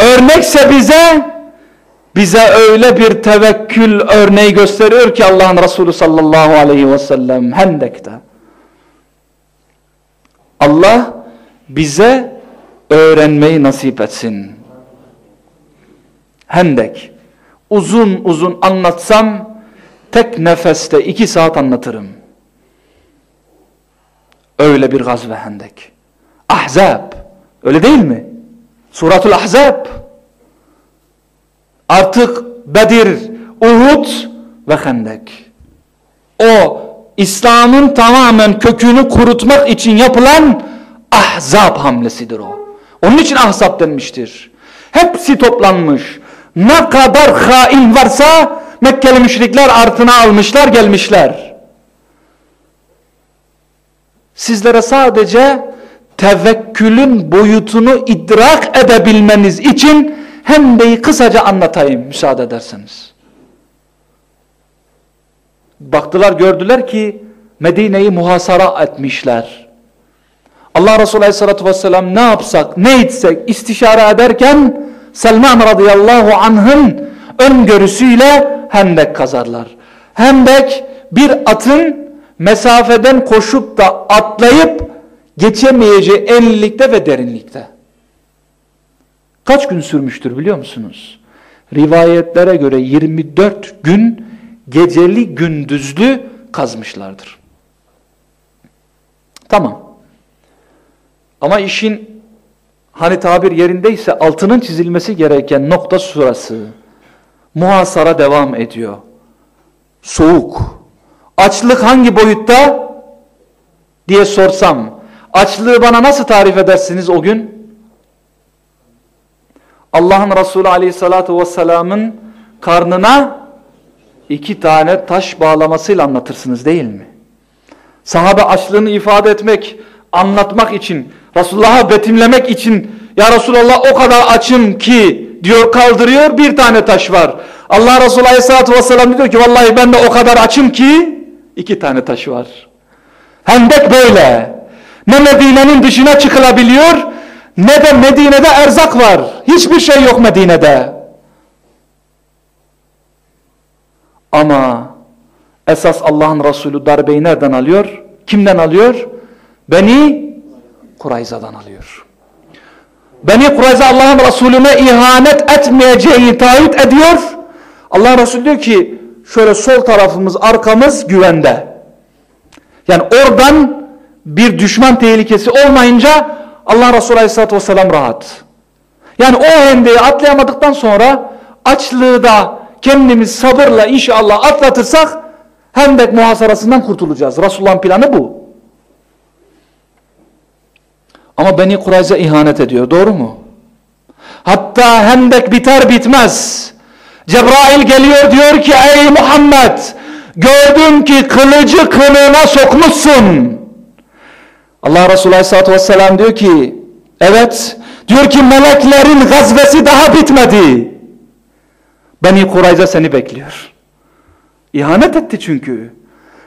örnekse bize bize öyle bir tevekkül örneği gösteriyor ki Allah'ın Resulü sallallahu aleyhi ve sellem Hendek'te. Allah bize öğrenmeyi nasip etsin. Hendek. Uzun uzun anlatsam tek nefeste iki saat anlatırım. Öyle bir gazve Hendek. Ahzab. Öyle değil mi? Suratul Ahzab. Artık Bedir, Uhud ve Hendek. O İslam'ın tamamen kökünü kurutmak için yapılan ahzab hamlesidir o. Onun için ahzab denmiştir. Hepsi toplanmış. Ne kadar hain varsa Mekkeli müşrikler artına almışlar gelmişler. Sizlere sadece tevekkülün boyutunu idrak edebilmeniz için Hende'yi kısaca anlatayım müsaade ederseniz. Baktılar gördüler ki Medine'yi muhasara etmişler. Allah Resulü Aleyhisselatü Vesselam ne yapsak ne etsek istişare ederken Selman radıyallahu anh'ın öngörüsüyle hendek kazarlar. Hendek bir atın mesafeden koşup da atlayıp geçemeyeceği enlilikte ve derinlikte. Kaç gün sürmüştür biliyor musunuz? Rivayetlere göre 24 gün geceli gündüzlü kazmışlardır. Tamam. Ama işin hani tabir yerindeyse altının çizilmesi gereken nokta surası. Muhasara devam ediyor. Soğuk. Açlık hangi boyutta? diye sorsam. Açlığı bana nasıl tarif edersiniz o gün? Allah'ın Resulü aleyhissalatu vesselamın karnına iki tane taş bağlamasıyla anlatırsınız değil mi? Sahabe açlığını ifade etmek, anlatmak için, Resulullah'a betimlemek için ya Resulallah o kadar açım ki diyor kaldırıyor bir tane taş var. Allah Resulü Aleyhisselatü Vesselam diyor ki vallahi ben de o kadar açım ki iki tane taş var. Hendek böyle. Ne Medine'nin dışına çıkılabiliyor ne de Medine'de erzak var. Hiçbir şey yok Medine'de. Ama esas Allah'ın Resulü darbeyi nereden alıyor? Kimden alıyor? Beni Kurayza'dan alıyor. Beni Kurayza Allah'ın Resulüne ihanet etmeyeceğini taahhüt ediyor. Allah Resulü diyor ki şöyle sol tarafımız arkamız güvende. Yani oradan bir düşman tehlikesi olmayınca Allah Resulü Aleyhisselatü Vesselam rahat. Yani o hendeyi atlayamadıktan sonra açlığı da kendimiz sabırla inşallah atlatırsak hendek muhasarasından kurtulacağız. Resulullah'ın planı bu. Ama Beni Kurayza ihanet ediyor. Doğru mu? Hatta hendek biter bitmez. Cebrail geliyor diyor ki ey Muhammed gördüm ki kılıcı kılığına sokmuşsun. Allah Resulü Aleyhisselatü Vesselam diyor ki evet diyor ki meleklerin gazvesi daha bitmedi. Beni Kurayza seni bekliyor. İhanet etti çünkü.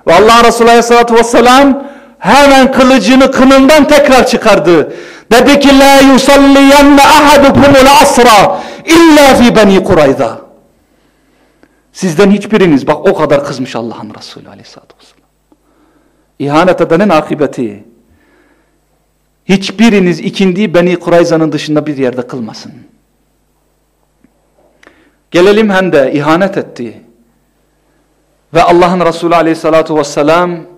Ve Allah Resulü Aleyhisselatü Vesselam hemen kılıcını kınından tekrar çıkardı. Dedi ki la yusalliyanne ahadukumul asra illa fi beni Kurayza. Sizden hiçbiriniz bak o kadar kızmış Allah'ın Resulü Aleyhisselatü Vesselam. İhanet edenin akıbeti. Hiçbiriniz ikindiyi Beni Kurayza'nın dışında bir yerde kılmasın. Gelelim hem de ihanet etti. Ve Allah'ın Resulü aleyhissalatu vesselam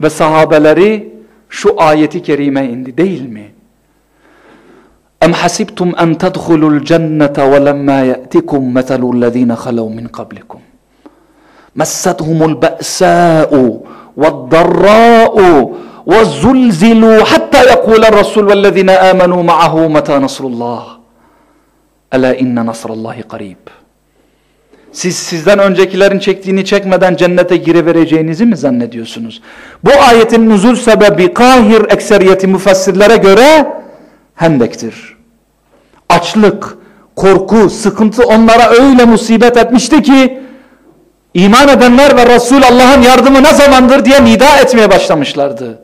ve sahabeleri şu ayeti kerime indi değil mi? Em hasibtum en tedhulul cennete ve lemma ye'tikum metelul lezine halav min kablikum. Messethumul be'sâ'u ve darrâ'u حتى يقول الرسول والذين آمنوا معه متى نصر الله ألا إن نصر الله قريب Siz sizden öncekilerin çektiğini çekmeden cennete girevereceğinizi mi zannediyorsunuz? Bu ayetin nuzul sebebi kahir ekseriyeti müfessirlere göre hendektir. Açlık, korku, sıkıntı onlara öyle musibet etmişti ki iman edenler ve Resul Allah'ın yardımı ne zamandır diye nida etmeye başlamışlardı.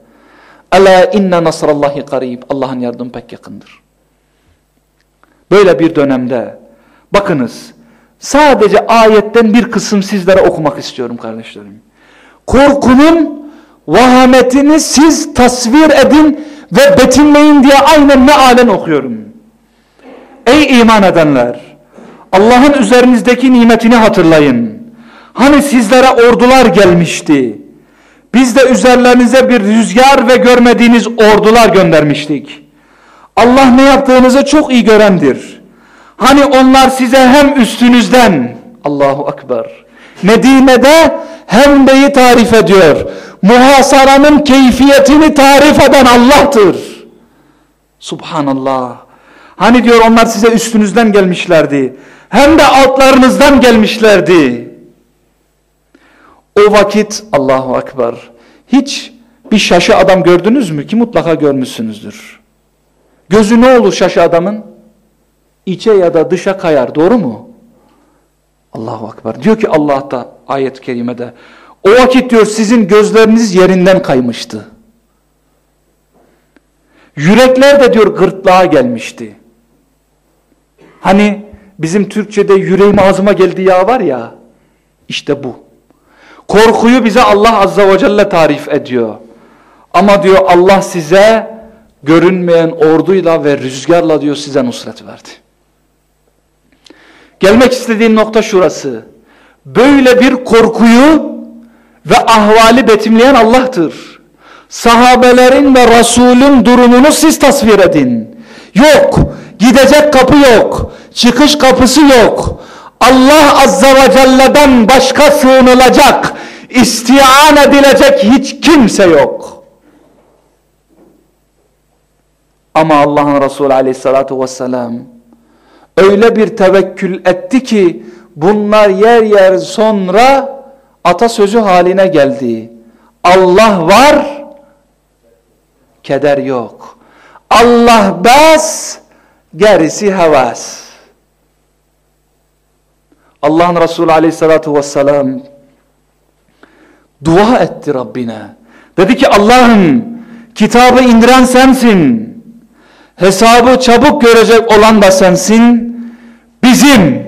Ela inne nasrallahi karib. Allah'ın yardımı pek yakındır. Böyle bir dönemde bakınız sadece ayetten bir kısım sizlere okumak istiyorum kardeşlerim. Korkunun vahametini siz tasvir edin ve betinleyin diye aynen mealen okuyorum. Ey iman edenler! Allah'ın üzerinizdeki nimetini hatırlayın. Hani sizlere ordular gelmişti. Biz de üzerlerinize bir rüzgar ve görmediğiniz ordular göndermiştik. Allah ne yaptığınızı çok iyi görendir. Hani onlar size hem üstünüzden Allahu Ekber Medine'de hem deyi tarif ediyor. Muhasaranın keyfiyetini tarif eden Allah'tır. Subhanallah. Hani diyor onlar size üstünüzden gelmişlerdi. Hem de altlarınızdan gelmişlerdi. O vakit Allahu Ekber. Hiç bir şaşı adam gördünüz mü ki mutlaka görmüşsünüzdür. Gözü ne olur şaşı adamın? İçe ya da dışa kayar doğru mu? Allahu Ekber. Diyor ki Allah da ayet-i kerimede o vakit diyor sizin gözleriniz yerinden kaymıştı. Yürekler de diyor gırtlağa gelmişti. Hani bizim Türkçe'de yüreğim ağzıma geldi ya var ya işte bu. Korkuyu bize Allah Azza ve Celle tarif ediyor. Ama diyor Allah size görünmeyen orduyla ve rüzgarla diyor size nusret verdi. Gelmek istediğim nokta şurası. Böyle bir korkuyu ve ahvali betimleyen Allah'tır. Sahabelerin ve Resulün durumunu siz tasvir edin. Yok, gidecek kapı yok, çıkış kapısı yok. Allah Azza ve Celle'den başka sığınılacak, istiyan edilecek hiç kimse yok. Ama Allah'ın Resulü aleyhissalatu vesselam öyle bir tevekkül etti ki bunlar yer yer sonra atasözü haline geldi. Allah var, keder yok. Allah bas, gerisi havas. Allah'ın Resulü aleyhissalatu vesselam dua etti Rabbine. Dedi ki Allah'ım kitabı indiren sensin. Hesabı çabuk görecek olan da sensin. Bizim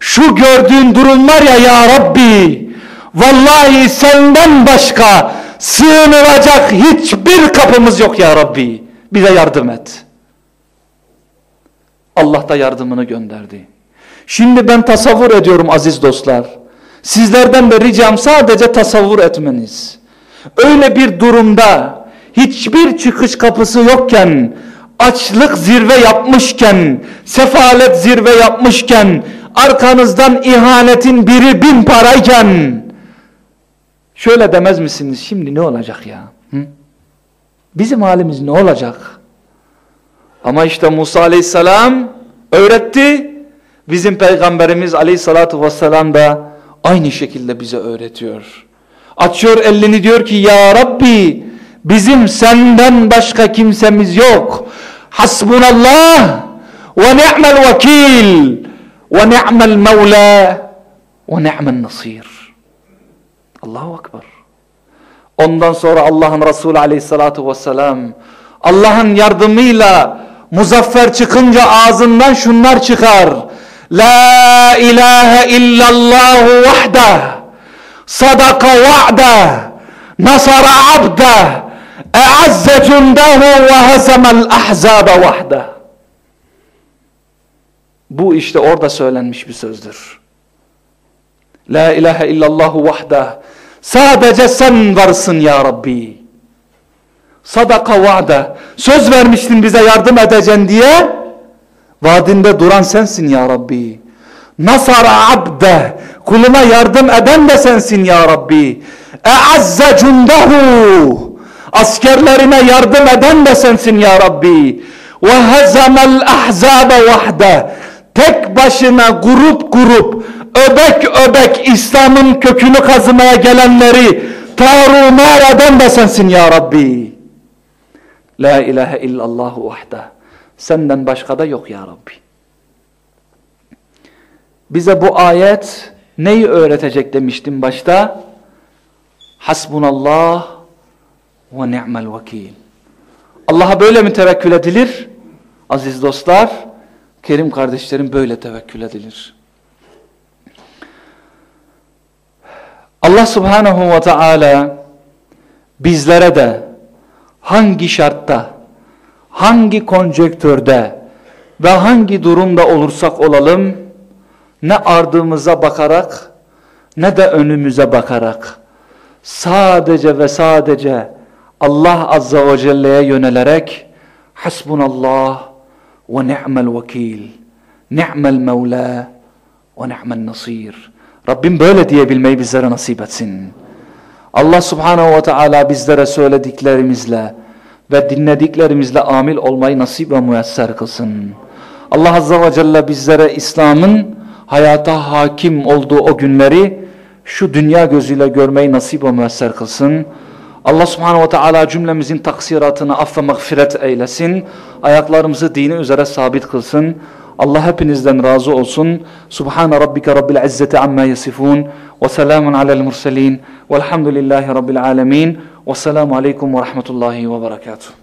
şu gördüğün durum var ya ya Rabbi vallahi senden başka sığınılacak hiçbir kapımız yok ya Rabbi. Bize yardım et. Allah da yardımını gönderdi. Şimdi ben tasavvur ediyorum aziz dostlar. Sizlerden de ricam sadece tasavvur etmeniz. Öyle bir durumda hiçbir çıkış kapısı yokken, açlık zirve yapmışken, sefalet zirve yapmışken, arkanızdan ihanetin biri bin parayken, şöyle demez misiniz şimdi ne olacak ya? Hı? Bizim halimiz ne olacak? Ama işte Musa aleyhisselam öğretti. Bizim peygamberimiz aleyhissalatu vesselam da aynı şekilde bize öğretiyor. Açıyor elini diyor ki ya Rabbi bizim senden başka kimsemiz yok. Ni'mel vekil ve ni'mel mevla ve ni'mel nasir. Allahu Ekber. Ondan sonra Allah'ın Resulü aleyhissalatu vesselam Allah'ın yardımıyla muzaffer çıkınca ağzından şunlar çıkar. La ilahe illallah vahde sadaka va'de nasara abde cundahu ve hazemel ahzabe vahde bu işte orada söylenmiş bir sözdür. La ilahe illallah vahde sadece sen varsın ya Rabbi. Sadaka va'de söz vermiştin bize yardım edeceksin diye Vaadinde duran sensin ya Rabbi. Nasara abde. Kuluna yardım eden de sensin ya Rabbi. E'azze cundahu. Askerlerine yardım eden de sensin ya Rabbi. Ve hezemel ahzabe vahde. Tek başına grup grup öbek öbek İslam'ın kökünü kazımaya gelenleri tarumar eden de sensin ya Rabbi. La ilahe illallahu vahda. Senden başka da yok ya Rabbi. Bize bu ayet neyi öğretecek demiştim başta? Hasbunallah ve ni'mel vekil. Allah'a böyle mi tevekkül edilir? Aziz dostlar, kerim kardeşlerim böyle tevekkül edilir. Allah subhanahu ve teala bizlere de hangi şartta, hangi konjektörde ve hangi durumda olursak olalım, ne ardımıza bakarak ne de önümüze bakarak sadece ve sadece Allah azza ve celle'ye yönelerek hasbunallah ve ni'mel vekil ni'mel mevla ve ni'mel nasir Rabbim böyle diyebilmeyi bizlere nasip etsin. Allah subhanehu ve teala bizlere söylediklerimizle ve dinlediklerimizle amil olmayı nasip ve müyesser kılsın. Allah azze ve celle bizlere İslam'ın hayata hakim olduğu o günleri şu dünya gözüyle görmeyi nasip ve müyesser kılsın. Allah subhanehu ve teala cümlemizin taksiratını aff ve mağfiret eylesin. Ayaklarımızı dini üzere sabit kılsın. Allah hepinizden razı olsun. Subhane rabbike rabbil izzeti amma yasifun. Ve selamun alel murselin. Velhamdülillahi rabbil alemin. Ve selamu aleyküm ve rahmetullahi ve berekatuhu.